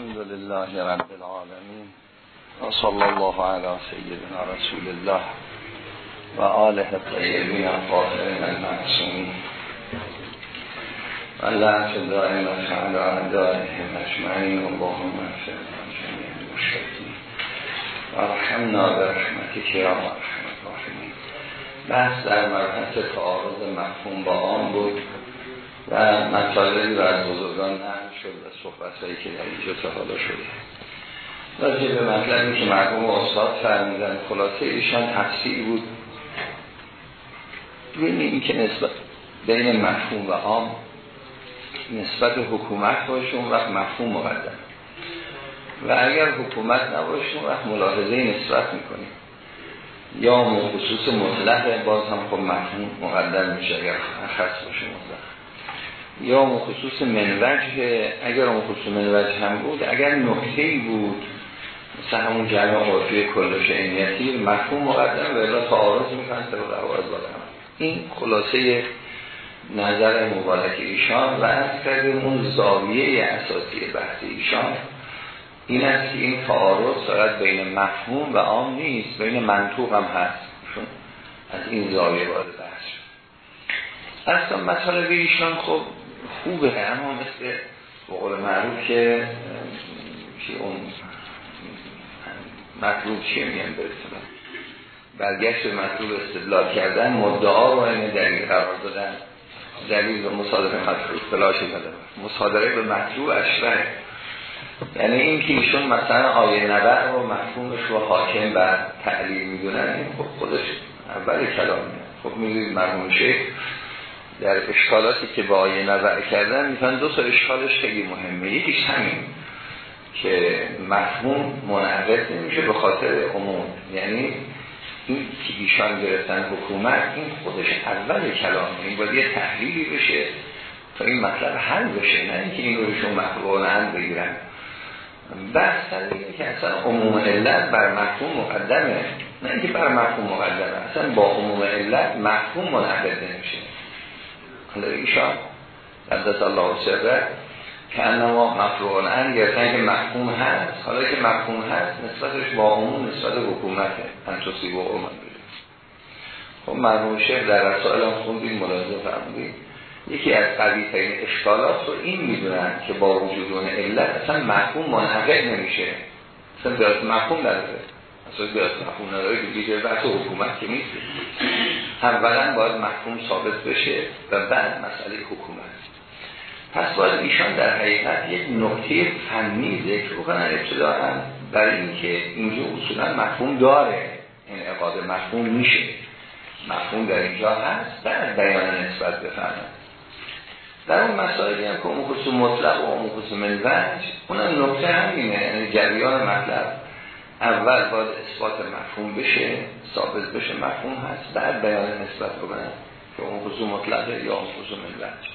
الحمد لله رب العالمين وصلى الله على سيدنا رسول الله و آله الطیبین الطاهرین المعصومین و لعنت دائمت علی اعدائهم اجمعین اللهم اغفر جميع المشرکین و رحمنا برحمتک یا ارحم الراحمین بحث در مرحله تعارض مفهوم با آن بود و مطالبی رو از بزرگان نقل شد و صحبت هایی که در اینجا تا حالا شده. به مطلبی که مرحوم استاد فرمیدن خلاصه ایشان تفسیر بود. بین این که نسبت بین مفهوم و عام نسبت حکومت باشه اون وقت مفهوم مقدم. و اگر حکومت نباشه اون وقت ملاحظه نسبت می‌کنیم یا خصوص مطلق باز هم خب مفهوم مقدم میشه اگر خاص باشه مطلق. یا خصوص منوجه اگر اون خصوص منوجه هم بود اگر نکته ای بود مثل همون جمع عرفی کلش اینیتی مفهوم مقدم و الا تعارض می‌کنن طبق روایت بادم. این خلاصه نظر مبارک ایشان و از کردیم اون زاویه اساسی بحث ایشان این است که این تعارض فقط بین مفهوم و عام نیست بین منطوق هم هست. از این زاویه وارد بحث اصلا مطالب ایشان خب خوبه. اما مثل بقول معروف که که اون مطلوب چیه میگن برسونم برگشت به مطلوب استدلال کردن مدعا رو این دلیل قرار دادن دلیل و مصادره مطلوب فلاشی دادن مصادره به مطلوب اشبه یعنی این که ایشون مثلا آیه نبع رو مفهومش رو حاکم بر تعلیل می‌دونن خب خودش اول کلامه خب می‌دونید مرمون شیخ در اشکالاتی که با آیه نظر کردن می‌تونن دو تا اشکالش خیلی مهمه. یکیش همین که مفهوم منعقد نمیشه به خاطر عموم. یعنی این که ایشان گرفتن حکومت این خودش اول کلامه این باید یه تحلیلی بشه تا این مطلب حل بشه نه اینکه این روشون مطلوبانه بگیرن. بحث اینه که اصلا عموم علت بر مفهوم مقدمه. نه اینکه بر مفهوم مقدمه اصلا با عموم علت مفهوم منعقد نمیشه. حالا ایشان. قدس الله سره. که انما مفروعان ان گرفتن که مفهوم هست. حالا که مفهوم هست نسبتش با عموم نسبت حکومته. انتوسی با عموم خب مرموم شیخ در رسائل هم خوندیم ملاحظه فرمودیم. یکی از قوی ترین اشکالات رو این می‌دونن که با وجود اون علت اصلا مفهوم منحقق نمیشه. اصلا مفهوم نداره. اصلا بیاد مفهوم نداره دیگه حکومت که نیست. اولا باید مفهوم ثابت بشه و بعد مسئله حکومت. پس باید ایشان در حقیقت یک نکته فنی ذکر بکنن. ابتداعا برای اینکه اینجا اصولا مفهوم داره. انعقاد مفهوم میشه. مفهوم در اینجا هست. بعد بیان نسبت بفرمند در اون مسائلی هم که اون خصوص مطلق و اون خصوص منوج اون نکته همینه. یعنی جریان مطلب. اول باید اثبات مفهوم بشه ثابت بشه مفهوم هست بعد بیان نسبت بکنن که اون خصوص مطلقه یا اون خصوص منوج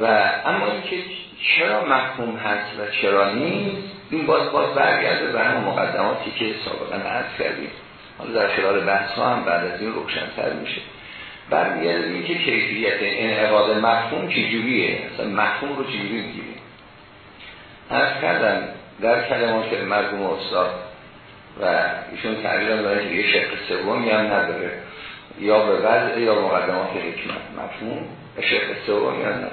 و اما اینکه چرا مفهوم هست و چرا نیست این باز باز برگرده به همون مقدماتی که سابقا عرض کردیم. حالا در خلال بحث ها هم بعد از این روشنتر میشه. برمیگرده این که کیفیت انعقاد مفهوم چجوریه؟ اصلا مفهوم رو چجوری می‌گیریم؟ عرض کردم در کلمات مرگوم استاد و ایشون تعبیر داره که یه شق سومی هم نداره. یا به وضع یا مقدمات حکمت مفهوم شق سومی هم نداره.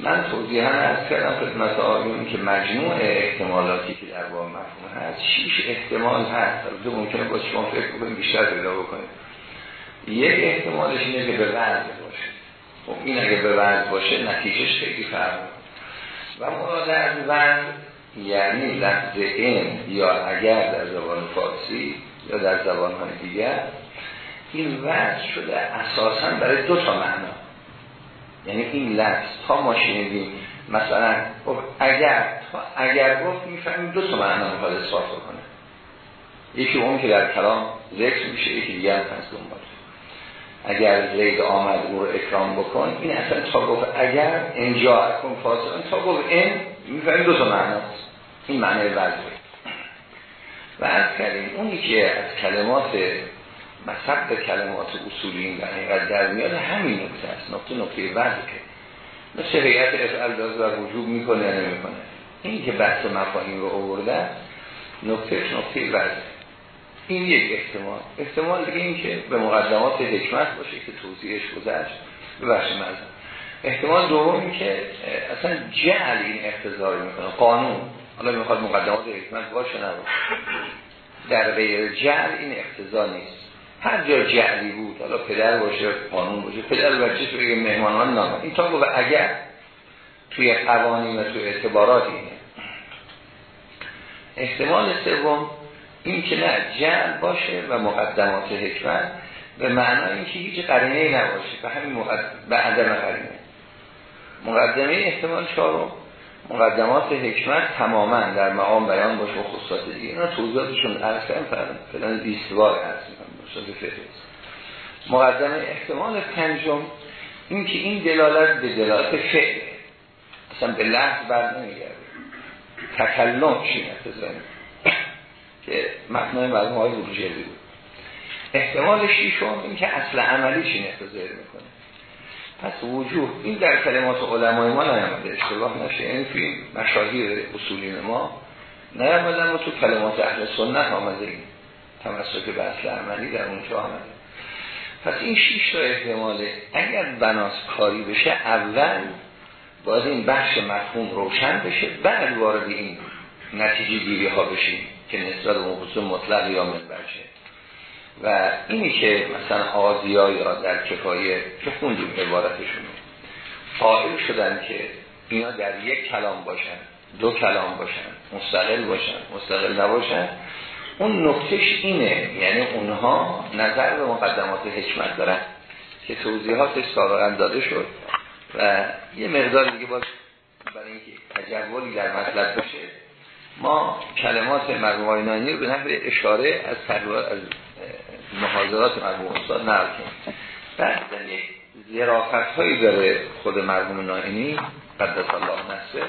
من توضیح هم از کردم خدمت آقایون که مجموع احتمالاتی که در با مفهوم هست شیش احتمال هست. البته ممکنه با شما فکر بکنیم بیشتر پیدا بکنیم. یک احتمالش اینه که به وضع باشه. خب این اگه به وضع باشه نتیجهش خیلی فرق و مراد از وضع یعنی لفظ این یا اگر در زبان فارسی یا در زبان های دیگر این وضع شده اساسا برای دو تا معنا. یعنی این لفظ تا ما شنیدیم مثلا خب اگر اگر گفت می‌فهمیم دو تا معنا می‌خواد اثبات کنه. یکی اون که در کلام ذکر میشه یکی دیگه هم پس دنبال. اگر زید آمد او رو اکرام بکن این اصلا تا گفت اگر انجا کن فاصله تا گفت این می‌فهمیم دو تا معناست این معنی وضعه و از کردیم اونی که از کلمات مصب کلمات اصولی در حقیقت در میاد همین نکته است نقطه نقطه وضع که مثل هیئت افعال داز و وجوب می‌کنه نمی‌کنه. این که بحث مفاهیم رو آوردن نکته نکته وزن این یک احتمال. احتمال دیگه این که به مقدمات حکمت باشه که توضیحش گذشت. مزن احتمال دوم که اصلا جعل این اقتضار می‌کنه. قانون. حالا می‌خواد مقدمات حکمت باشه نباشه. در غیر جعل این اقتضا نیست. هر جا جعلی بود حالا پدر باشه قانون باشه پدر بچهش بگه مهمانان نامد این تا گفت اگر توی قوانین و توی اعتبارات اینه. احتمال سوم این که نه جعل باشه و مقدمات حکمت به معنای اینکه هیچ قرینه نباشه. به همین مقدم به عدم قرینه. مقدمه احتمال چهارم مقدمات حکمت تماما در مقام بیان باشه و خصوصات دیگه. اینا توضیحاتشون عرض کردم فلان 20 بار عرض می‌کنم مقدمه احتمال پنجم این که این دلالت به دلالت فعل اصلا به لحظ بر نمیگرده. تکلم چی نتزنی که معنای مرموم های بروجردی بود. احتمال شیشم این که اصل عملی چی نتزنی می‌کنه. پس وجود این در کلمات علمای ما نیامده اشتباه نشه. این فی مشاهیر اصولین ما نیامده ما تو کلمات اهل سنت آمده این تمسک به اصل عملی در اونجا آمده. پس این شیش تا احتماله اگر بناس کاری بشه اول باید این بخش مفهوم روشن بشه بعد وارد این نتیجه گیری ها بشیم که نسبت به مطلق یا بشه و اینی که مثلا آزیا یا در کفایه که خوندیم عبارتشون قائل شدن که اینا در یک کلام باشن دو کلام باشن مستقل باشن مستقل نباشن. اون نکتش اینه یعنی اونها نظر به مقدمات حکمت دارن که توضیحاتش سابقا داده شد و یه مقدار دیگه باز برای اینکه تجولی در مطلب بشه ما کلمات مرموم آینانی رو به اشاره از از محاضرات مرموم استاد نقل کنیم بعد یک زرافت هایی داره خود مرموم ناینی قدس الله نصر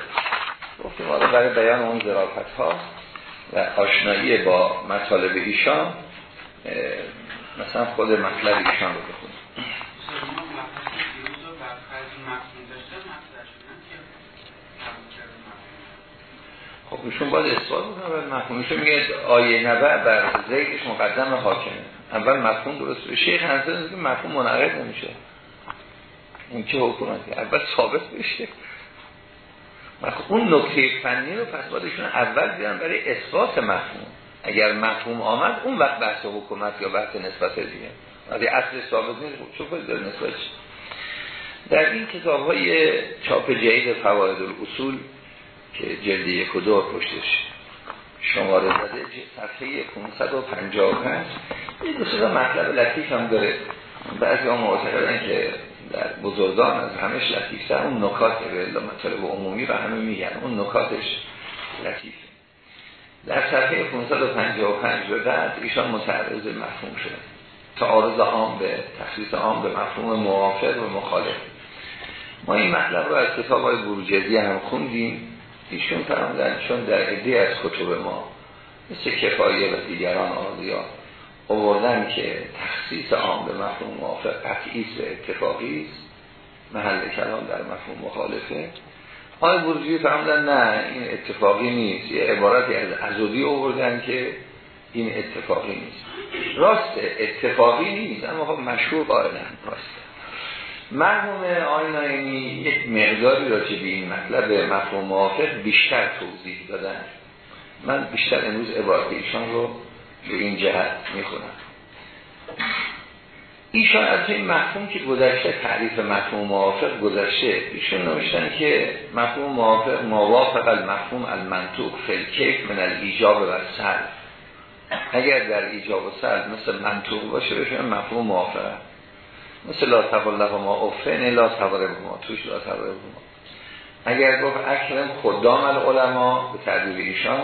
گفتیم آره برای بیان اون زرافت ها و آشنایی با مطالب ایشان مثلا خود مطلب ایشان رو بخونیم. خب ایشون باید اثبات بکنه مفهوم ایشون میگه آیه نبع بر زیدش مقدم حاکمه. اول مفهوم درست شیخ هنزه که مفهوم منعقد نمیشه. این چه حکومتی اول ثابت بشه. اون نکته فنی رو پس بایدشون اول بیان برای اثبات مفهوم. اگر مفهوم آمد اون وقت بحث حکومت یا بحث نسبت دیگه. ولی اصل ثابت نیست خب چه داره نسبت در این کتاب های چاپ جدید فواید الاصول که جلد یک و دو پشتش شماره زده صفحه 555 این دو مطلب لطیف هم داره. بعضی هم معتقدن که در بزرگان از همش لطیفه اون نکات به مطالب عمومی و همه میگن. اون نکاتش لطیفه در صفحه 555 به بعد ایشان متعرض مفهوم شده. تعارض عام به تخصیص عام به مفهوم موافق و مخالف. ما این مطلب رو از کتاب های بروجردی هم خوندیم. ایشون فرمودن چون در عده از کتب ما مثل کفایه و دیگران آزیا اووردن که تخصیص عام به مفهوم موافق قطعی و اتفاقی است. محل کلام در مفهوم مخالفه. آقای برجی فرمودن نه این اتفاقی نیست. یه عبارتی از ازودی اووردن که این اتفاقی نیست. راست اتفاقی نیست اما خب مشهور قائلن. راست. مرحوم آیناینی یک مقداری را که به این مطلب مفهوم موافق بیشتر توضیح دادن. من بیشتر امروز عبارت ایشان رو به این جهت می‌خونم. ایشان از این مفهوم که گذشته تعریف مفهوم موافق گذشته ایشون نوشتن که مفهوم موافق موافق المفهوم المنطوق فلکیف من الایجاب و سر اگر در ایجاب و سر مثل منطوق باشه بشه مفهوم موافقه. مثل لا تقل ما افن لا تقل ما توش لا تقل ما. اگر گفت اکرم خدام العلماء به تعبیر ایشان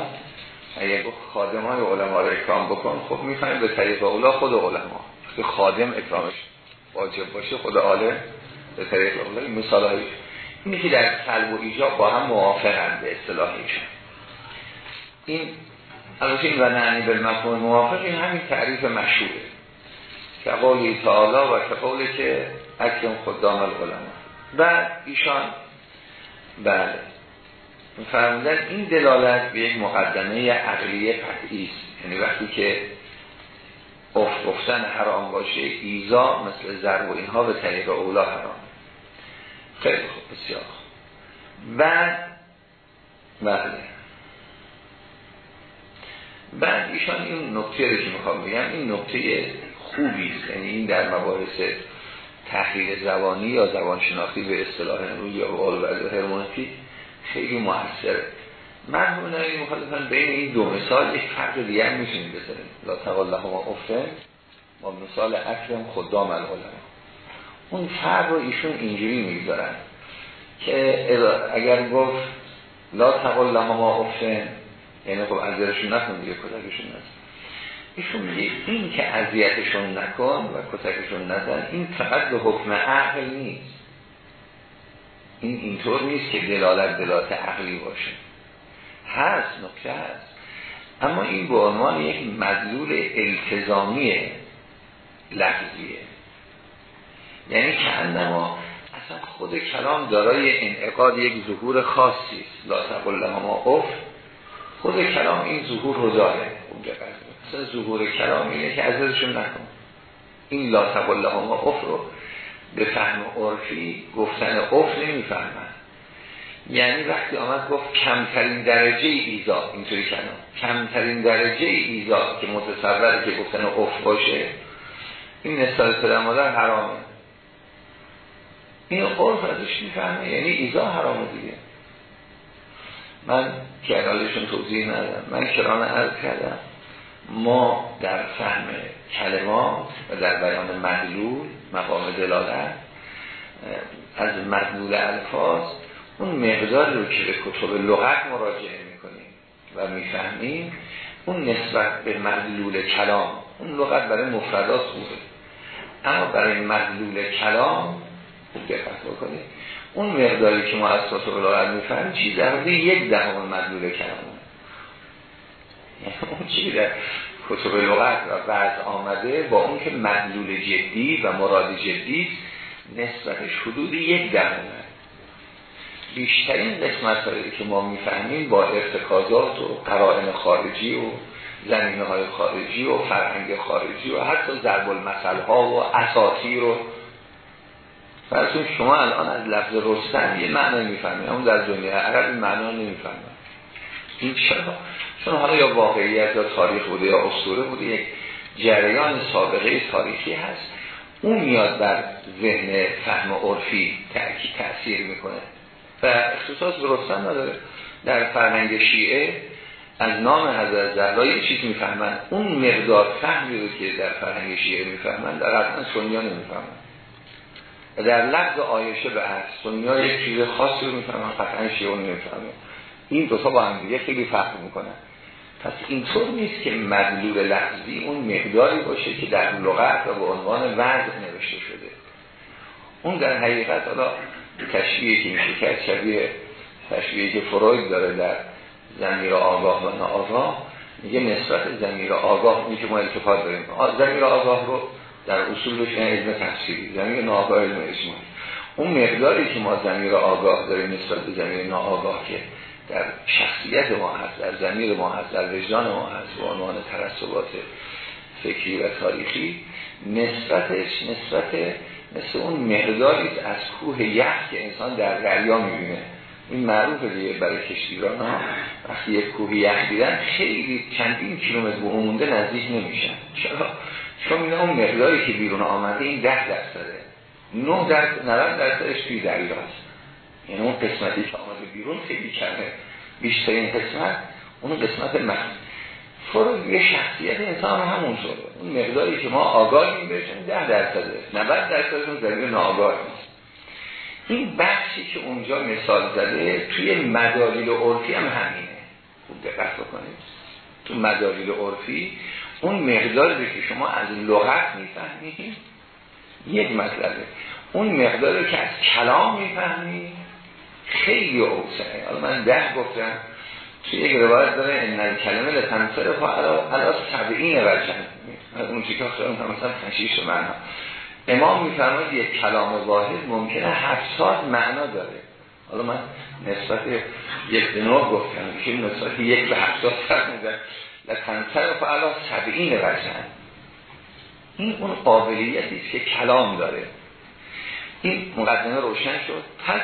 اگر گفت خادم های علما رو اکرام بکن خب می‌فهمیم به طریق اولا خود علما. که خادم اکرامش واجب باشه خود عالم به طریق اولا. این مثال های اینی که در قلب و ایجاب با هم موافقن به اصطلاح این. البته این و نعنی بالمفهوم موافق این همین تعریف مشهوره. که قولی تعالی و که قولی که اکرم خدام العلماء. بعد ایشان بله. فرمودن این دلالت به یک مقدمه عقلی قطعی است. یعنی وقتی که افت گفتن حرام باشه ایزا مثل ضرب و اینها به طریق اولا حرام. خیلی خوب بسیار بعد بله. بعد ایشان این نکته رو که می‌خوام بگم این نکته خوبی است. یعنی این در مباحث تحلیل زبانی یا زبان شناختی به اصطلاح امروز یا به هرمونتی خیلی موثره. مرحوم نوی مخالفن بین این دو مثال یک فرق دیگه هم می‌تونیم بزنیم لا تقال ما افته. با مثال اکرم خدام العلماء. اون فرق رو ایشون اینجوری می‌گذارن که اگر گفت لا تقال ما افته یعنی خب اذیتشون نکن دیگه کتکشون نزن ایشون میگه این که اذیتشون نکن و کتکشون نزن این فقط به حکم عقل نیست. این اینطور نیست که دلالت دلالت عقلی باشه. هست نکته هست. اما این به عنوان یک مدلول التزامی لفظیه. یعنی که انما اصلا خود کلام دارای انعقاد یک ظهور خاصی است. لا تقل ما اف خود کلام این ظهور رو داره. اصلا ظهور کلام اینه که ازشون نکن. این لا تقل ما اف رو به فهم عرفی گفتن اف نمی‌فهمن. یعنی وقتی آمد گفت کمترین درجه ایزا اینطوری کنم کمترین درجه ایزا که متصوره که گفتن اف باشه این نسال پدر مادر حرامه. این عرف ازش می‌فهمه یعنی ایزا حرامه دیگه. من کنالشون توضیح ندارم من کرانه عرض کردم. ما در فهم کلمات و در بیان مدلول مقام دلالت از مدلول الفاظ اون مقدار رو که به کتب لغت مراجعه می‌کنیم و می‌فهمیم اون نسبت به مدلول کلام اون لغت برای مفردات خوبه. اما برای مدلول کلام خوب دقت بکنیم اون مقداری که ما از کتب لغت می‌فهمیم چیز در یک دهم مدلول کلام اون چی در کتب لغت و بعض آمده با اون که مدلول جدی و مراد جدی نسبتش حدود یک دهمه بیشترین قسمت هایی که ما می‌فهمیم با ارتکازات و قرائن خارجی و زمینه های خارجی و فرهنگ خارجی و حتی ضرب المثل ها و اساطیر و فرسون شما الان از لفظ رستم یه معنی می‌فهمید. اما در دنیا عرب این معنا نمی‌فهمید این چرا چون حالا یا واقعیت یا تاریخ بوده یا اسطوره بوده یک جریان سابقه تاریخی هست. اون میاد بر ذهن فهم عرفی تأثیر می‌کنه. و اختصاص به رستم نداره. در فرهنگ شیعه از نام حضرت زهرا یه چیز می‌فهمن. اون مقدار فهمی رو که در فرهنگ شیعه می‌فهمن در قطعا سنیا نمی‌فهمن. در لفظ آیشه به هست سنیا یک چیز خاصی رو می‌فهمن قطعا شیعه نمی‌فهمن. این دو تا با هم دیگه خیلی فرق می‌کنن پس اینطور نیست که مدلول لفظی اون مقداری باشه که در لغت و به عنوان وضع نوشته شده. اون در حقیقت حالا تشبیه که میشه که شبیه تشبیه که فروید داره در زمیر آگاه و ناآگاه میگه نسبت زمیر آگاه میگه ما التفات داریم. زمیر آگاه رو در اصولش علم تفسیری زمیر ناآگاه علم اجماعی. اون مقداری که ما زمیر آگاه داریم نسبت به زمیر ناآگاه که در شخصیت ما هست در زمیر ما هست در وجدان ما هست به عنوان ترسبات فکری و تاریخی نسبتش نسبت مثل اون مقداری از کوه یخ که انسان در دریا می‌بینه. این معروفه دیگه برای کشتیران ها. وقتی یک کوه یخ دیدن خیلی چندین کیلومتر به مونده نزدیک نمیشن. چرا؟ چون این اون مقداری که بیرون آمده این ده درصده. 9 درصد 90 درصدش توی دریاست یعنی اون قسمتی که آمده بیرون خیلی کمه. بیشترین قسمت اون قسمت من. فرو یه شخصیت انسان همون شده اون مقداری که ما آگاهیم بهش ده درصده 90 درصد اون ناآگاه نیست. این بخشی که اونجا مثال زده توی مدالیل عرفی هم همینه. خوب دقت بکنید. تو مدالیل عرفی اون مقداری که شما از لغت می‌فهمید یک مطلبه. اون مقداری که از کلام می‌فهمید خیلی اوسعه حالا من ده گفتم توی یک روایت داره این کلمه لتنصر و علا سبعین وجه از اون چی که مثلا تشیش معنا امام میفرماید یک کلام واحد ممکنه هفتاد معنا داره. حالا من نسبت یک نه گفتم که نسبت یک به هفتاد فرق میده لکنتر فعلا سبعین وزن این اون قابلیتی که کلام داره. این مقدمه روشن شد. پس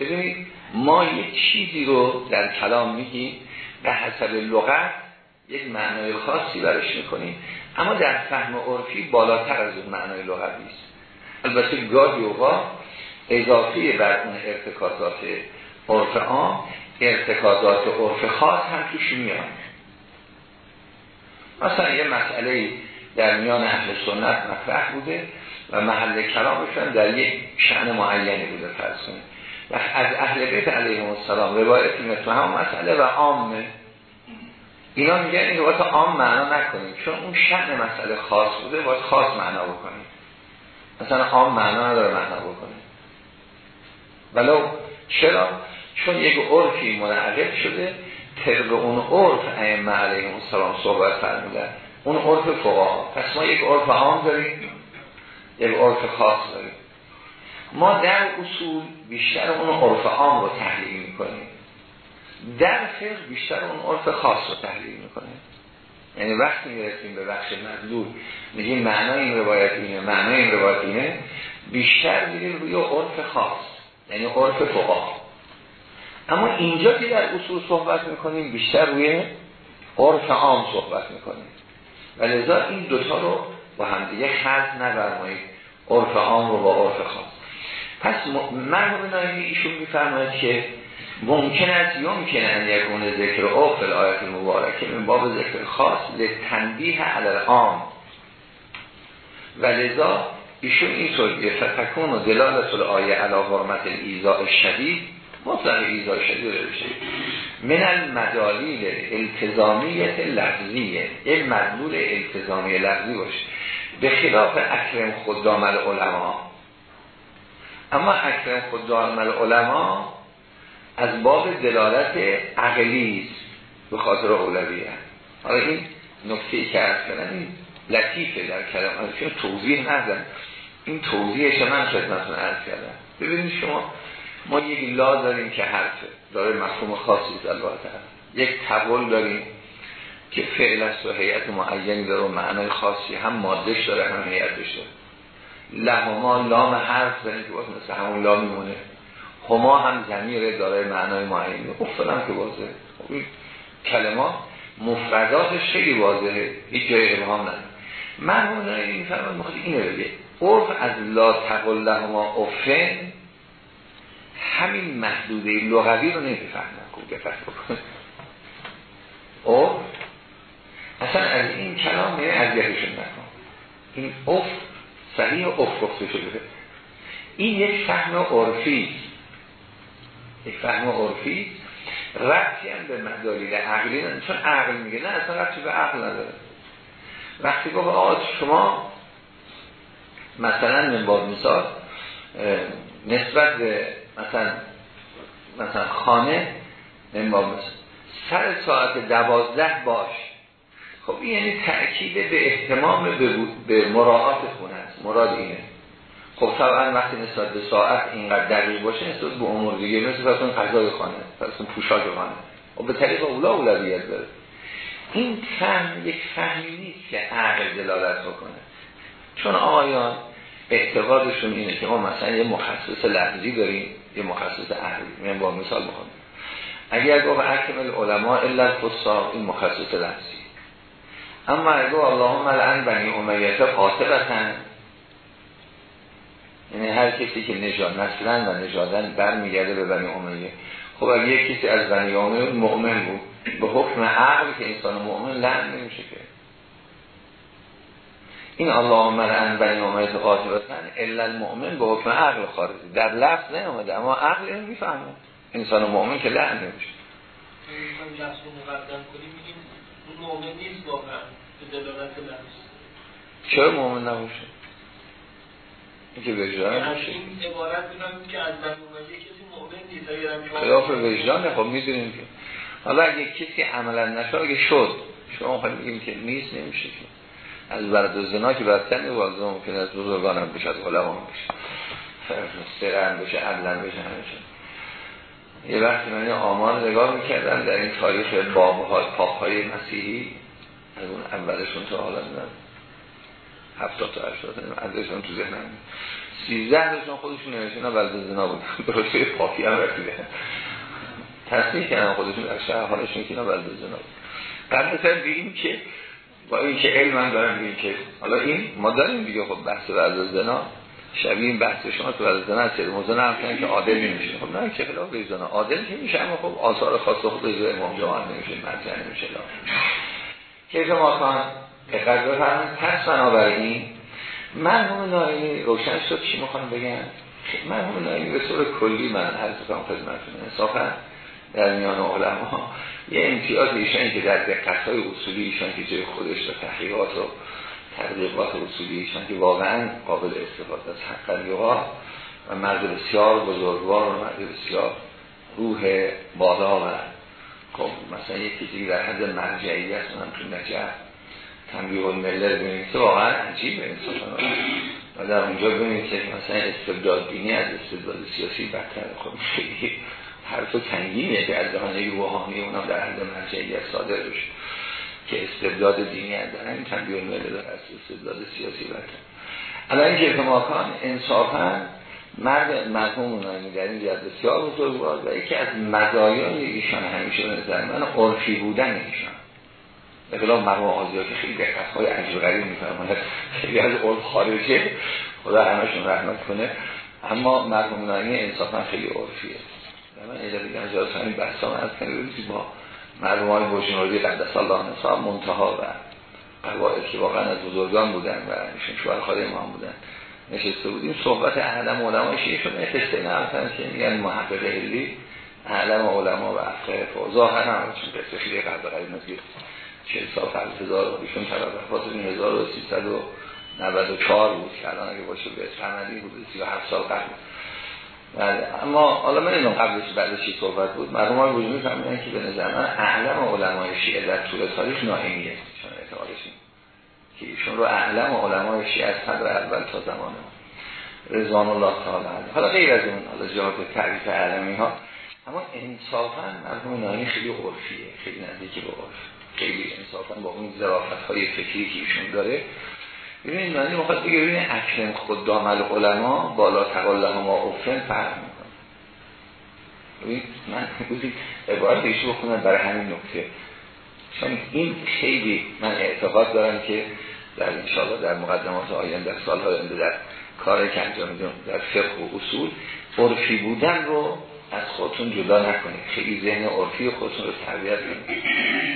ببینید ما یک چیزی رو در کلام میگیم به حسب لغت یک معنای خاصی برش می‌کنیم اما در فهم عرفی بالاتر از اون معنای لغوی است البته گاهی اوقات اضافه بر اون ارتکازات عرف عام ارتکازات عرف خاص هم توش میاد مثلا یه مسئله در میان اهل سنت مطرح بوده و محل کلامشون در یک شعن معینی بوده کنید. و از اهل بیت علیه السلام روایت مثل هم مسئله و عامه اینا میگن این روایت عام معنا نکنید چون اون شعن مسئله خاص بوده باید خاص معنا بکنید مثلا عام معنا نداره معنا بکنید ولو چرا؟ چون یک عرفی منعقد شده طبق اون عرف ائمه علیهم السلام صحبت فرمودن. اون عرف فقها. پس ما یک عرف عام داریم یک عرف خاص داریم. ما در اصول بیشتر اون عرف عام رو تحلیل می‌کنیم. در فقه بیشتر اون عرف خاص رو تحلیل می‌کنیم. یعنی وقتی می‌رسیم به بخش مدلول میگیم معنای این روایت اینه معنای این روایت اینه. بیشتر میریم روی عرف خاص یعنی عرف فقها. اما اینجا که در اصول صحبت می‌کنیم بیشتر روی عرف عام صحبت می‌کنیم. و لذا این دوتا رو با همدیگه خرد نبرمایید عرف عام رو با عرف خاص. پس مرحوم نایمی ایشون میفرماید که ممکن است یمکن ان یکون ذکر او فی آیت المبارکه من باب ذکر خاص لتنبیه علی العام. و لذا ایشون این طور فتکون و دلالت الآیه علی حرمت الایذاء شدید مطلق ایزای شدید بشه من المدالیل التزامیت لفظیه. این مدلول التزامی لفظی باشه. به خلاف اکرم خدام العلماء اما اکرم خدام العلماء از باب دلالت عقلی است به خاطر اولویه حالا این نکته که ارز کنم لطیفه در کلام چون توضیح ندن این توضیحش من خدمتتون عرض کردم. ببینید شما ما یک لا داریم که حرفه داره مفهوم خاصی البته. یک تقول داریم که فعل است و هیئت معینی داره و معنای خاصی هم مادهش داره هم هیئتش داره. لهما لام حرف داریم که باز مثل همون لا میمونه. هما هم زمیر داره معنای معینی افتادم که واضحه. خب این کلمات مفرداتش خیلی واضحه. هیچ جای ابهام نداره مرمون این فرمان می‌خواد اینو بگه عرف از لا تقل لهما افن همین محدوده لغوی رو نمی‌فهمن خوب دقت بکن. او اصلا از این کلام میره اذیتشون نکن. این اف صحیح اف گفته شده؟ این یک فهم عرفی یک فهم عرفی ربطی هم به مدالیل عقلی نه چون عقل میگه نه اصلا ربطی به عقل نداره. وقتی گفت آقا شما مثلا من با مثال نسبت به مثلا مثلا خانه مثلا سر ساعت دوازده باش. خب این یعنی تأکید به احتمام به مراعات خونه است مراد اینه. خب طبعا وقتی نسبت به ساعت اینقدر دقیق باشه نسبت به امور دیگه مثل فرسون غذای خانه فرسون پوشاک خانه. و به طریق اولا اولویت داره. این فهم یک فهمی نیست که عقل دلالت بکنه. چون آیان اعتقادشون اینه که ما مثلا یه مخصص لفظی داریم یه مخصص عقلی. من با مثال بخونم اگر گفت اکمل علماء الا این مخصص لفظی. اما گفت اللهم لعن بنی امیت قاطبتن. یعنی هر کسی که نجات نسلن و نجادن برمیگرده به بنی امیه. خب اگر یک کسی از بنی امیه مؤمن بود به حکم عقل که انسان مؤمن لعن نمیشه که. این اللهم لعن بنی امیه قاطبتن الا المؤمن به حکم عقل خارجی. در لفظ نیامده اما عقل این می‌فهمه. انسان مؤمن که لعن نمیشه. میگیم مؤمن نیست واقعا به دلالت لفظ چرا مؤمن نباشه؟ اینکه وجدان باشه این عبارت که از بنی کسی مؤمن نیست. خلاف وجدان خب می‌دونیم که. حالا اگه کسی عملا نشه اگه شد شما خیلی بگیم که نیست نمیشه که. از برد و زنا که بدتن واضح ممکن از بزرگان هم بشه از علمان بشه. سرن بشه عدلن بشه همیشه یه وقتی من آمار نگاه می‌کردم در این تاریخ بابهای پاپهای مسیحی از اون اولشون تا حالا میدن هفتاد تا هشتاد ازشون تو ذهنم سیزده داشتن خودشون نوشتن بلد زنا بود درسته پاپی هم رسیده تصمیح کردن خودشون در شهر حالشون که بلد زنا بود قبل بگیم که با این که علم هم دارم بگیم که حالا این ما داریم دیگه خب بحث بلد زنا شبیه این بحث شما تو بلد زنا هست موزن هم که عادل نمیشه. خب نه که خلاف زنا عادل که میشه اما خب آثار خاص خود از امام جوان نمیشه مرجع نمیشه. کیف ما کان دقت بفرمایید. پس بنابراین مرحوم نایمی روشن شد چی می‌خوام بگم؟ مرحوم نایمی به صور کلی من عرض کنم خدمتتون انصافا در میان علما یه امتیاز ایشان که در دقت های اصولی ایشان که جای خودش و تحقیقات و تحقیقات اصولی ایشان که واقعا قابل استفاده از حق و مرد بسیار بزرگوار و مرد بسیار روح بالا و خب مثلا یک چیزی در حد مرجعیت من تو نجه تنبیه الملل بنویسه واقعا عجیبه انصافا و در اونجا بنویسه که مثلا استبداد دینی از استبداد سیاسی بدتر خب خیلی حرف تنگینه که از دهان یک روحانی اونم در حد مرجعیت صادر بشه که استبداد دینی از این تنبیه الملل از استبداد سیاسی بدتر الان که کان انصافا مرد مرحوم اونایی در این جد بسیار بزرگوار و یکی از مزایای ایشان همیشه به نظر من عرفی بودن ایشان. به خلاف مرحوم آزیا که خیلی دقت های عجیب غریب میفرماید. خیلی از عرف خارجه. خدا همشون رحمت کنه. اما مرحوم اونایی انصافا خیلی عرفیه. و من اجازه دیگه از همین بحثا از کنید با مرحوم های بوشنوردی قدس الله نصاب منتها و قواعد که واقعا از بزرگان بودن و ایشون شوهر خاله امام بودن نشسته بودیم. صحبت اعلم علما قصه نه مثلا که میگن محقق علی اعلم علما و افقه ظاهر هم چون قصه خیلی قبل قریب نزدیک 40 سال قبل هزار ایشون توفات 1394 بود که الان اگه باشه به سندی بود 37 سال قبل. بله. اما حالا من اینو قبلش بعدش صحبت بود مرحوم های وجودی فهمیدن که به نظر من اعلم علمای شیعه در طول تاریخ ناهمیه. چون اعتقادش که ایشون رو اعلم علمای شیعه از صدر اول تا زمان رضوان الله تعالی حالا غیر از اون حالا جهات تعریف علمی ها اما انصافا مرحوم نانی خیلی عرفیه خیلی نزدیکی به عرف. خیلی انصافا با اون ظرافت های فکری که ایشون داره ببینید نانی مخواد بگه ببینید اکرم خود دامل علما بالا تقاله ما افن فرق می‌کنه. ببینید من بودید عبارت ایشون بخونم برای همین نکته. چون این خیلی من اعتقاد دارم که در انشاءالله در مقدمات آینده در سالهای آینده در کار که انجام در فقه و اصول عرفی بودن رو از خودتون جدا نکنید. خیلی ذهن عرفی خودتون رو تربیت کنید.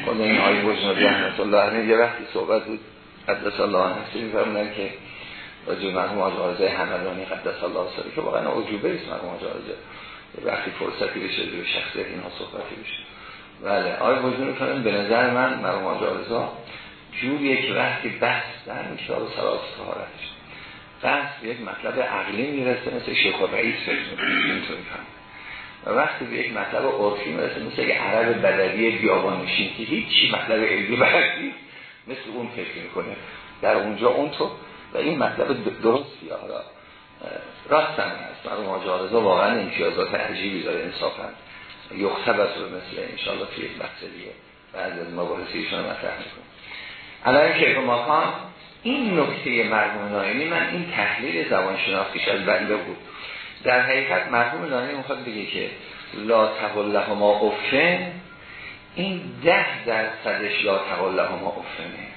خود این آیه بجنبی رحمت الله یه وقتی صحبت بود قدس الله نفسی میفرمونن که راجع مرحوم آج همدانی قدس الله سری که واقعا عجوبه است مرحوم آج وقتی فرصتی بشه به شخصیت اینها صحبتی بشه. بله آقای وجود کنم به نظر من مرحوم آجارزا جوریه که وقتی بحث در این کتاب سلاس تهارتش بحث یک مطلب عقلی می‌رسه مثل شیخ رئیس فکر و وقتی به یک مطلب عرفی می‌رسه مثل یک عرب بدوی بیابان نشین که هیچی مطلب علمی بردی مثل اون فکر می‌کنه. در اونجا اون تو و این مطلب درستی حالا راست هم هست. مرحوم آجارزا واقعا امتیازات عجیبی داره انصافا. یختبت رو مثل انشاءالله توی یک بحث دیگه بعد از مباحثی ایشان مطرح می‌کنم الان کیف ماکان این نکته مرحوم نایمی من این تحلیل زبان شناختیش از بنده بود. در حقیقت مرحوم نایمی می‌خواد بگه که لا تقله ما افن این ده درصدش لا تقله ما افنه.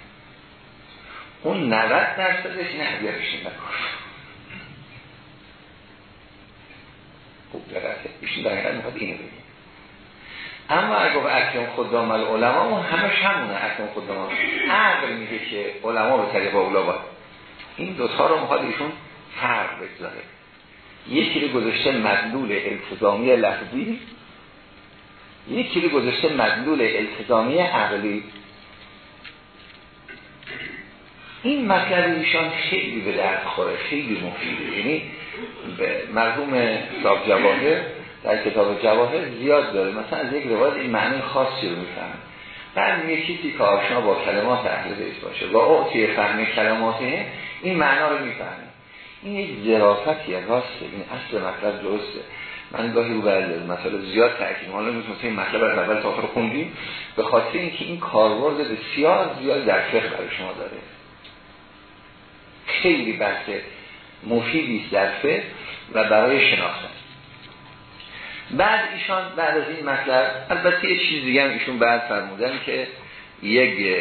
اون 90 درصدش نه بیارش نکن خوب درسته ایشون در حقیقت می‌خواد اینو بگه. اما اگه به اکرم خدام العلماء اون همش همونه. اکرم خدام عقل میگه که علما به طریق اولا باید. این دوتا رو می‌خواد ایشون فرق بگذاره. یکی رو گذاشته مدلول التزامی لحظی یکی رو گذاشته مدلول التزامی عقلی. این مطلب ایشان خیلی به درد خوره خیلی مفیده. یعنی مرحوم صاحب جواهر در کتاب جواهر زیاد داره. مثلا از یک روایت این معنی خاصی رو می‌فهمه. بعد یه کسی که آشنا با کلمات اهل بیت باشه. و اعطی فهم کلماته این معنا رو می‌فهمه. این یک ظرافتی راسته این اصل مطلب درسته. من گاهی رو بعد مثلا زیاد تاکید حالا مثلا این مطلب از اول تا آخر خوندیم. به خاطر اینکه این کاربرد بسیار زیاد در فقه برای شما داره. خیلی بحث مفیدی است در فقه و برای شناختن بعد ایشان بعد از این مطلب البته یه چیز دیگه هم ایشون بعد فرمودن که یک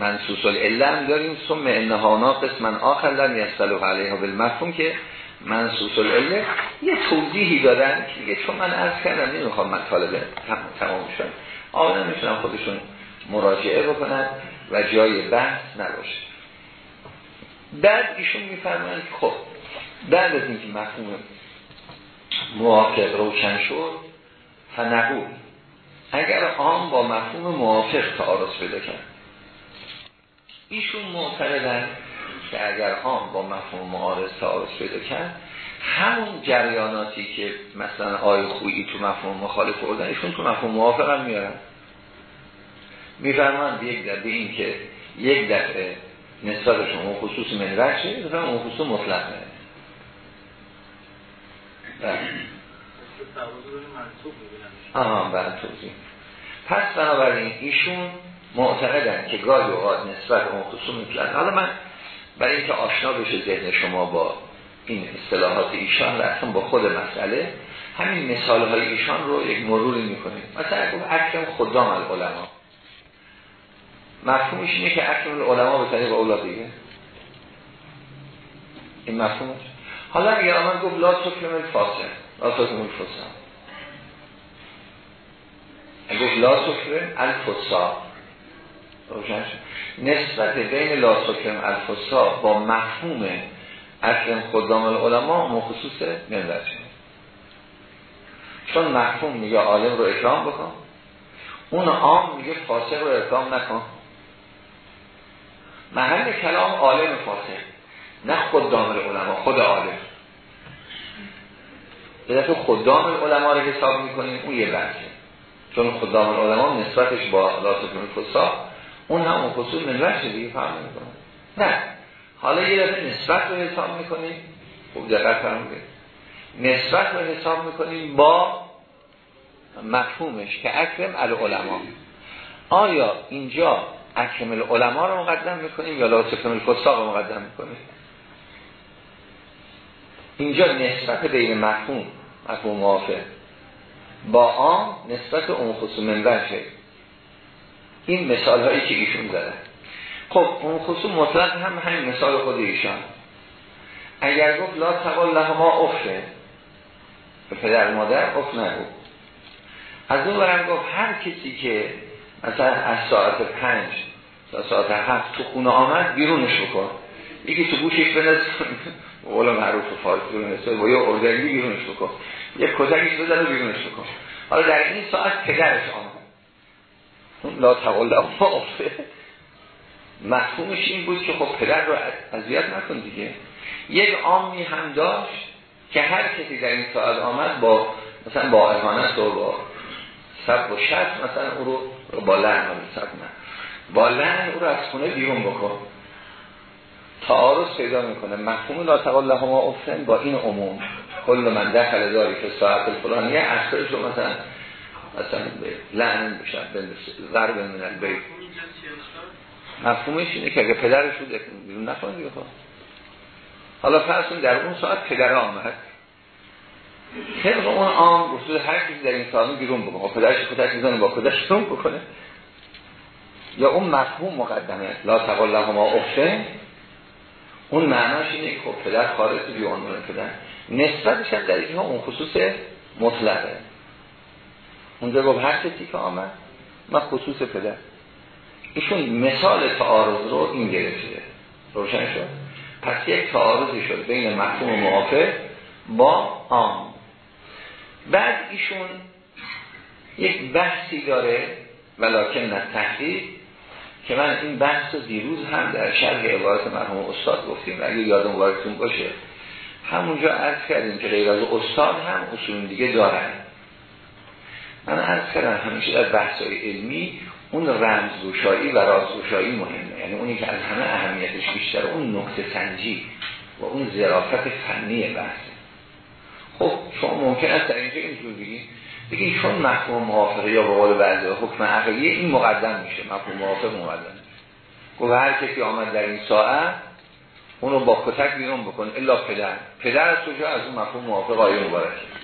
منصوص العلم داریم ثم انها ناقص من آخر لم یصلح علیها بالمفهوم که منصوص العلم یه توضیحی دادن که چون من عرض کردم نمی‌خوام مطالب تمام شد آقا می‌تونم خودشون مراجعه بکنن و جای بحث نباشه. بعد ایشون میفرمایند خب بعد از اینکه مفهوم موافق روشن شد فنقول. اگر آن با مفهوم موافق تعارض پیدا کرد. ایشون معتقدن که اگر آن با مفهوم معارض تعارض پیدا کرد همون جریاناتی که مثلا آی خویی تو مفهوم مخالف بردن ایشون تو مفهوم موافق هم میارن میفرمند یک دفعه این که یک دفعه نسبتشون اون خصوص منور چه اون خصوص مطلق نه. بله. آها بله توضیح. پس بنابراین ایشون معتقدن که گاهی اوقات نسبت اون خصوص مطلق. حالا من برای اینکه آشنا بشه ذهن شما با این اصطلاحات ایشان رفتم با خود مسئله همین مثال های ایشان رو یک مروری می‌کنیم مثلا گفت اکرم خدام العلماء. مفهومش اینه که اکرم العلماء به طریق اولاد دیگه. این مفهومش حالا اگر آمد گفت لا تکرم الفاسق. لا تکرم الفاسق گفت لا تکرم الفاسق نسبت بین لا الفاسق با مفهوم اکرم خدام العلماء مخصوص منبر چون مفهوم میگه عالم رو اکرام بکن اون عام میگه فاسق رو اکرام نکن. محل کلام عالم فاسق نه خدام العلماء خود عالم. به دفعه خدام العلماء رو حساب می‌کنیم اون یه بحثه. چون خدام العلماء نسبتش با لاسکون فسا اون هم اون خصوص منور دیگه فهم می‌کنه نه. حالا یه دفعه نسبت رو حساب می‌کنیم. خوب دقت نسبت رو حساب می‌کنیم با مفهومش که اکرم العلماء. آیا اینجا اکرم العلماء رو مقدم می‌کنیم یا لا تکرم الفساق رو مقدم می‌کنیم؟ اینجا نسبت بین مفهوم مفهوم موافق. با آن نسبت اون خصوص منور این مثال هایی که ایشون زده. خب اون خصوص مطلق هم همین مثال خود ایشان. اگر گفت لا تقال ما افره به پدر مادر اف نگو. از اون برم گفت هر کسی که مثلا از ساعت پنج تا ساعت هفت تو خونه آمد بیرونش بکن. یکی تو گوشش بنز اولا معروف فارس بیرونش با یه اردنگی بیرونش بکن. یه کتکش بزن و بیرونش بکن. حالا در این ساعت پدرش آمد. لا تقال ما افره مفهومش این بود که خب پدر رو اذیت نکن دیگه. یک عامی هم داشت که هر کسی در این ساعت آمد با مثلا با احانت و با سب و شرط مثلا او رو با لحن سب نه با لحن او رو از خونه بیرون بکن. تعارض پیدا می‌کنه. مفهوم لا تقال ما افن با این عموم. کل من دخل داری که ساعت الفلانیه اصلش رو مثلا مثلا لعن بشن ضرب من البیت مفهومش اینه که اگه پدرش رو بیرون نکنه دیگه خب حالا فرض در اون ساعت پدر آمد طبق اون آم رسول هر کسی در این ساعت بیرون بکنه. خب پدرش خودش می‌زنه با خودش بیرون بکنه. یا اون مفهوم مقدمه لا تقال ما افته اون معناش اینه که خب پدر خارج بیانون پدر. نسبتش هم در اینها اون خصوص مطلقه. اونجا گفت هر کسی که آمد من خصوص پدر. ایشون مثال تعارض رو این گرفته. روشن شد؟ پس یک تعارضی شد بین مفهوم موافق با آن بعد ایشون یک بحثی داره ولیکن نه تحقیق که من این بحث رو دیروز هم در شرح عبارت مرحوم استاد گفتیم. اگه یادم بارتون باشه همونجا عرض کردیم که غیر از استاد هم اصول دیگه دارن. من عرض کردم همیشه در بحث علمی اون رمزگوشایی و رازگوشایی مهمه. یعنی اونی که از همه اهمیتش بیشتر اون نقطه سنجی و اون ظرافت فنی بحثه خب شما ممکن است در اینجا اینجور بگید بگید چون مفهوم موافقه یا به قول بعضی حکم عقلیه این مقدم میشه. مفهوم موافق مقدم گفت هر کسی آمد در این ساعت اونو با کتک بیرون بکن الا پدر. پدر از کجا؟ از اون مفهوم موافق آیه مبارکه.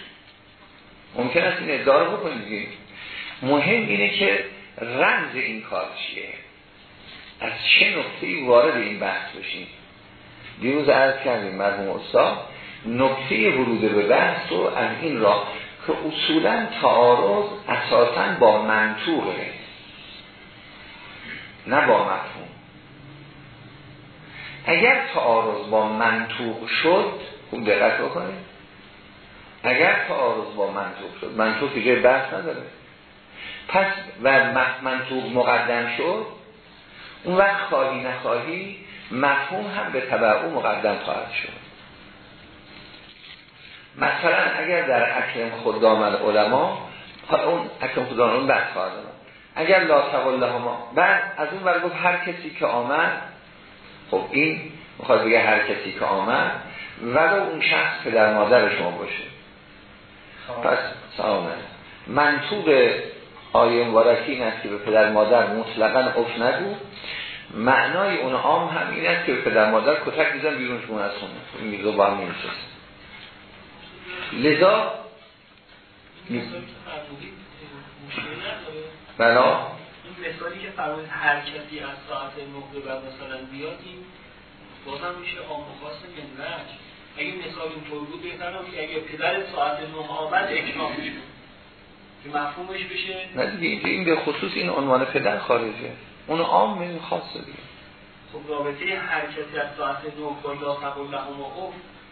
ممکن است این ادعا رو بکنید مهم اینه که رمز این کار چیه؟ از چه نقطه‌ای وارد این بحث بشیم؟ دیروز عرض کردیم مرحوم استاد نقطه ورود به بحث رو از این را که اصولا تعارض اساسا با منطوقه. نه با مفهوم. اگر تعارض با منطوق شد خوب دقت بکنید. اگر تعارض با منطوق شد منطوق که جای بحث نداره. پس و منطوق مقدم شد اون وقت خواهی نخواهی مفهوم هم به تبع مقدم خواهد شد. مثلا اگر در اکرم خدام العلماء اون اکرم خدام اون بعد خواهد اگر لا تقل ما بعد از اون برای گفت هر کسی که آمد خب این می‌خواد بگه هر کسی که آمد ولو اون شخص که در مادر شما باشه. پس سلامه منطوق آیه مبارکی این است که به پدر مادر مطلقا اف نگو. معنای اون عام هم این است که به پدر مادر کتک بیزن بیرون شما از خونه. این میگه با هم لذا این مثالی که فرمایید هر کسی از ساعت نقطه بعد مثلا بیاد این بازم میشه آم خاص منوج اگه مثال اینطور بود بهتر که اگه پدر ساعت نه آمد اکرام میشه که مفهومش بشه. نه دیگه این به خصوص این عنوان پدر خارجه. اون عام خاصه دیگه. خب رابطه هر کسی از ساعت نه با لا لهم و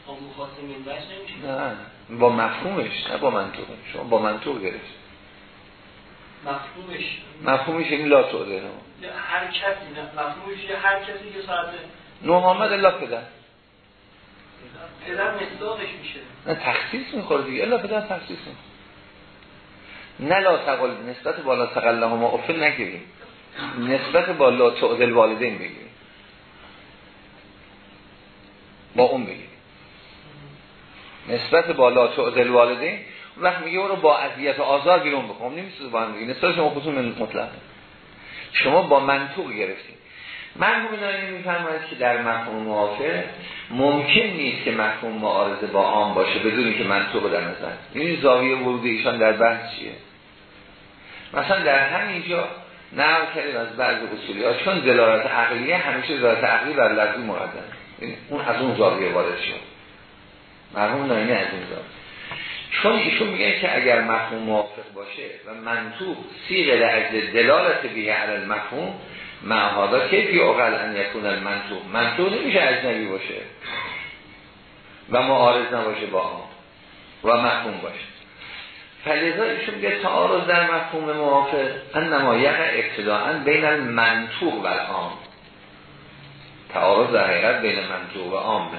آم خاص منوج نمیشه. نه با مفهومش نه با منطوق شما با منطوق گرفت. مفهومش. مفهومش این لا توده هر کسی نه مفهومش هر کسی که ساعت نه آمد الا پدر. پدر مصداقش میشه. نه تخصیص می‌خوره دیگه. الا پدر تخصیص می‌خوره نه لا تقل نسبت بالا تقل ما افل نگیریم. نسبت با لا تعدل والدین بگیریم. با اون بگیریم. نسبت با لا تعدل والدین وقت میگه رو با اذیت و آزار بیرون بکنم نمیشه با هم دیگه. نسبت شما خصوص مطلق شما با منطوق گرفتید مرحوم نایی میفرماید که در مفهوم موافق ممکن نیست که مفهوم معارضه با عام باشه بدون که منطوق در نظر این زاویه ورود ایشان در بحث چیه؟ مثلا در همینجا نقل کردیم از بعض اصولی ها چون دلالت عقلیه همیشه دلالت عقلی بر لفظی مقدم. اون از اون زاویه وارد شد. مرحوم نایی از این زاویه. چون ایشون میگه که اگر مفهوم موافق باشه و منطوق سیغ لعجل دلالت بیه علی المفهوم معهادا کیفی اقل ان یکون المنطوق؟ منطوق نمیشه اجنبی باشه. و معارض نباشه با آن و مفهوم باشه. فلذا ایشون میگه تعارض در مفهوم موافق انما یقع ابتداعا بین المنطوق و الان تعارض در حقیقت بین منطوق و عام.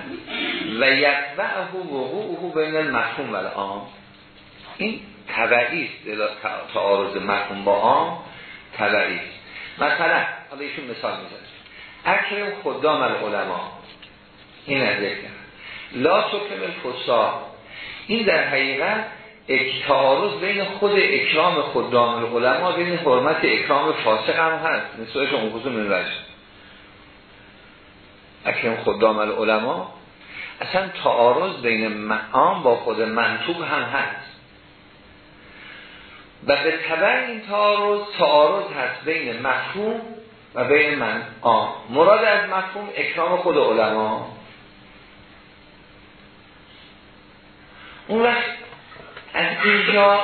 و یتبعه وقوعه بین المفهوم و الان این تبعی است تعارض مفهوم با عام تبعی است مثلا حالا ایشون مثال می‌زنه. اکرم خدام العلماء. این از لا سکم الفساد این در حقیقت تعارض بین خود اکرام خدام العلماء بین حرمت اکرام فاسق هم هست. مثلش اون خصوص من اکرم خدام العلماء. اصلا تعارض بین معام با خود منطوق هم هست. و به طبع این تعارض تعارض هست بین مفهوم و بین من آم مراد از مفهوم اکرام خود علما. اون وقت از اینجا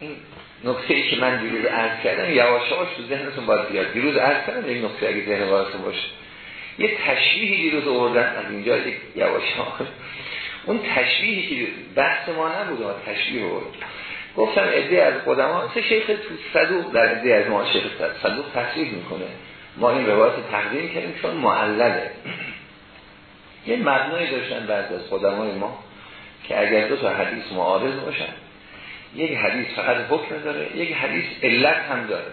این نکته ای که من دیروز عرض کردم یواش یواش تو ذهنتون باید بیاد. دیروز عرض کردم این نکته اگه ذهن وارتون باشه. یه تشریحی دیروز آوردن از اینجا یواش اون تشریحی که بحث ما نبود تشریح بود گفتم عده از قدما سه شیخ صدوق در عده از ما شیخ صدوق تصریح می‌کنه. ما این روایت تقدیم کردیم چون معلله. یه مبنایی داشتن بعد از قدمای ما که اگر دو تا حدیث معارض باشن یک حدیث فقط حکم داره یک حدیث علت هم داره.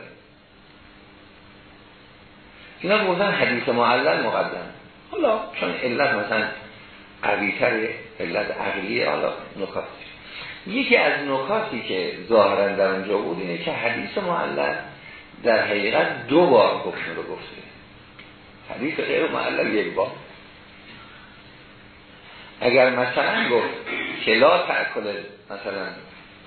اینا گفتن حدیث معلل مقدم. حالا چون علت مثلا قویتر علت عقلیه حالا نکات. یکی از نکاتی که ظاهرا در اونجا بود اینه که حدیث معلل در حقیقت دو بار حکم رو گفته. حدیث غیر معلل یک بار. اگر مثلا گفت که لا تأکل مثلا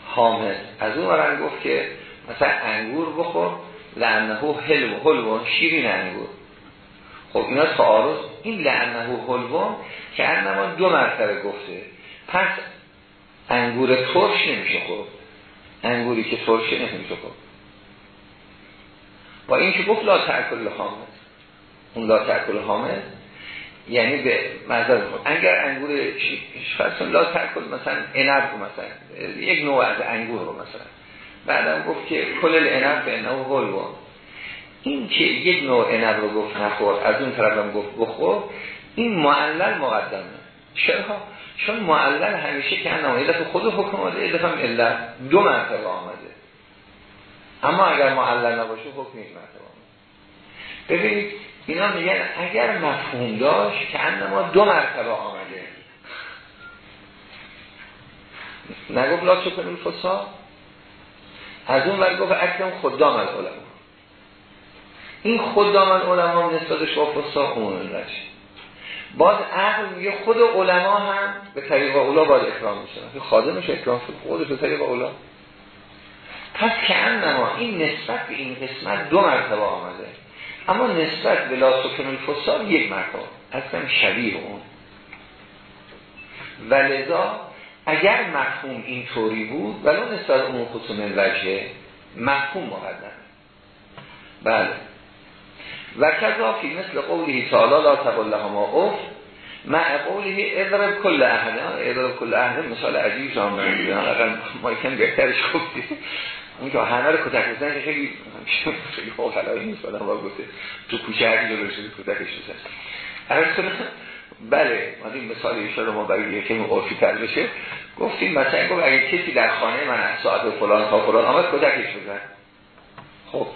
حامد از اون ورن گفت که مثلا انگور بخور لعنه حلو حلو شیرین انگور. خب اینا تعارض. این لعنه حلو که انما دو مرتبه گفته. پس انگور ترش نمیشه خورد. انگوری که ترشه نمیشه خورد. با این که گفت لا تأکل حامد. اون لا تأکل حامد یعنی به مزد اگر انگور فرسون لا تأکل مثلا انب رو مثلا یک نوع از انگور رو مثلا. بعدم گفت که کل الانب به نوع غلو این که یک نوع انب رو گفت نخور از اون طرف هم گفت بخور این معلل مقدمه. چرا؟ چون معلل همیشه که انما دفعه خود حکم آده یه دفعه علت دو مرتبه آمده. اما اگر معلل نباشه حکم یک مرتبه آمده. ببینید اینا میگن اگر مفهوم داشت که انما دو مرتبه آمده. نگفت لا چکنون فسا از اون ور گفت اکرم خدام العلماء. این خدام العلماء نسبتش با فسا اون رشد باز عقل میگه خود علما هم به طریق اولا باید اکرام میشن خادمش اکرام شد خودش به طریق اولا. پس که انما این نسبت به این قسمت دو مرتبه آمده. اما نسبت به لا سکن الفسار یک مرتبه. اصلا شبیه اون. و لذا اگر مفهوم این طوری بود ولو نسبت اون خصوم وجه مفهوم مقدم. بله. و کذا فی مثل قوله تعالی لا تقل لهما اف مع قوله اضرب کل اهل اضرب کل اهل مثال عجیب جامعه می‌دونم اقل ما یکم بهترش گفتیم اون که همه رو کتک بزن که خیلی خیلی حوالایی نیست آدم با گفته. تو کوچه هر جلو شده کتکش بزن عرض کنم بله ما این مثال ایشان رو ما برای یکی عرفی تر بشه. گفتیم مثلا گفت اگه کسی در خانه من از ساعت فلان تا فلان آمد کتکش بزن خب.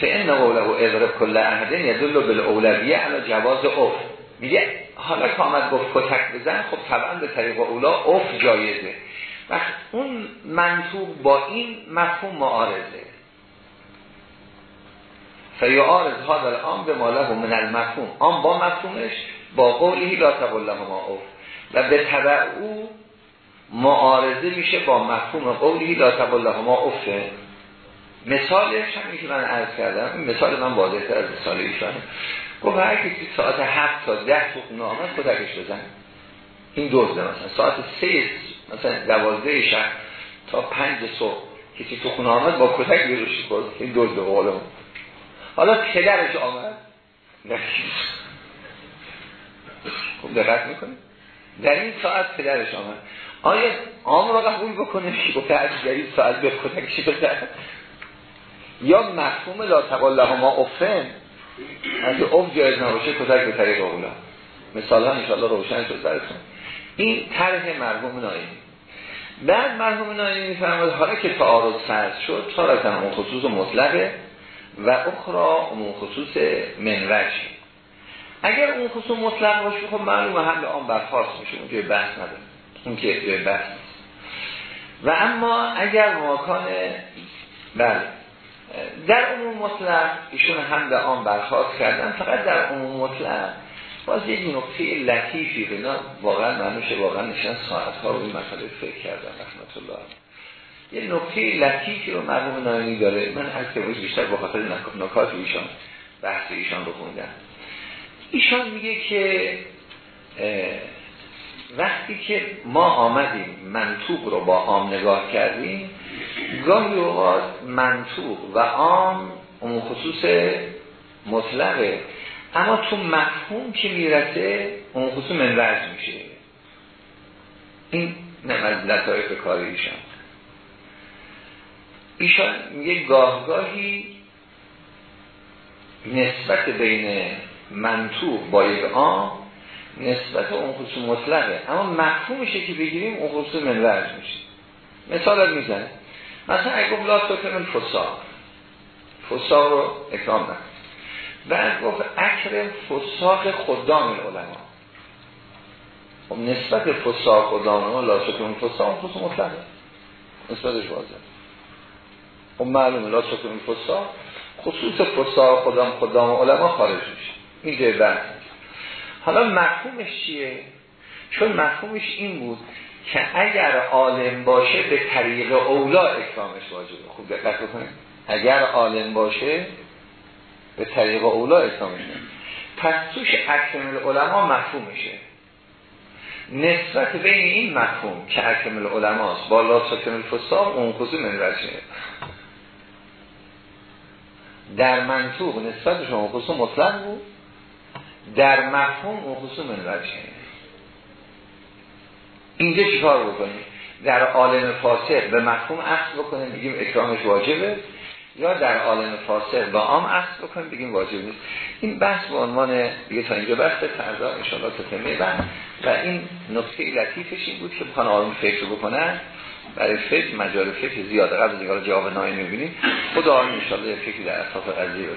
فإن قوله اضرب کل احدن یدل بالاولویه علی جواز اف میگه حالا که آمد گفت کتک بزن خب طبعا به طریق اولا اف جایزه. وقت اون منطوب با این مفهوم معارضه. فیعارض هذا الان به ماله من المفهوم. آن با مفهومش با قولی لا تقول ما اف و به تبع او معارضه میشه با مفهوم قولی لا تقول ما افه مثالش همین که من عرض کردم مثال من واضح تر از مثال ایشانه. گفت هر کسی ساعت هفت تا ده تو خونه آمد کدکش بزن. این دوزده مثلا ساعت سه مثلا دوازده شب تا پنج صبح کسی تو خونه آمد با کتک بیروشی کرد این دوزده قولم حالا پدرش آمد. خوب دقت می‌کنه در این ساعت پدرش آمد. آیا آم را قبول بکنه که گفته از جدید ساعت به کتکشی بزن؟ یا مفهوم لا تقال ما افن از اف جایز نباشه کتک به طریق اولا. مثال ها انشاءالله روشن شد براتون. این طرح مرحوم نایمی بعد مرحوم نایمی میفرماد حالا که تعارض فرض شد تارتن اون خصوص مطلقه و اخرا اون خصوص منوج. اگر اون خصوص مطلق باشه خب معلومه هم آن برخواست میشه اون که بحث نداره. اون که بحث و اما اگر ماکان بله. در عموم مطلق ایشون هم به آن برخواست کردن فقط در عموم مطلق باز یک نقطه لطیفی بنا واقعا منوش واقعا نشن ساعت ها رو این مسئله فکر کردن رحمت الله. یه نقطه لطیفی رو مرموم نایمی داره. من از که بیشتر با خاطر نکات ایشان بحث ایشان رو خوندم. ایشان میگه که وقتی که ما آمدیم منطوق رو با عام نگاه کردیم گاهی اوقات منطوق و عام اون خصوص مطلقه. اما تو مفهوم که می‌رسه اون خصوص منرج میشه. این نمید لطایف کار ایشان. ایشان میگه گاهگاهی نسبت بین منطوق با یک عام نسبت اون خصوص مطلقه. اما مفهومشه که بگیریم اون خصوص منورج میشه. مثال می‌زنه. مثلا اگه گفت لا تکرم فساق. فساق رو اکرام نکن. بعد گفت اکرم فساق خدام العلماء خب نسبت فساق و دانه و لاسکون فساق خصوص مطلقه. نسبتش واضح خب معلومه لاسکون فساق خصوص فساق خدام خدام علما خارج میشه. این جای حالا مفهومش چیه؟ چون مفهومش این بود که اگر عالم باشه به طریق اولا اکرامش واجبه. خوب دقت بکنید. اگر عالم باشه به طریق اولا اکرامش پس توش اکمل علما مفهوم میشه. نسبت بین این مفهوم که اکمل علماست با لا سکمل فساق اون خصوص من در منطوق نسبت شما خصوص مطلق بود. در مفهوم اون خصوص من اینجا چیکار بکنیم؟ در عالم فاسق به مفهوم اصل بکنیم بگیم اکرامش واجبه. یا در عالم فاسق با عام اصل بکنیم بگیم واجب نیست. این بحث به عنوان دیگه تا اینجا بحث فردا انشاءالله تتمه بحث و این نکته لطیفش این بود که بخوان آروم فکر بکنن. برای فکر مجال فکر زیاده. قبل دیگه جواب نایی می‌بینیم خدا آروم انشاءالله فکر در اساس قضیه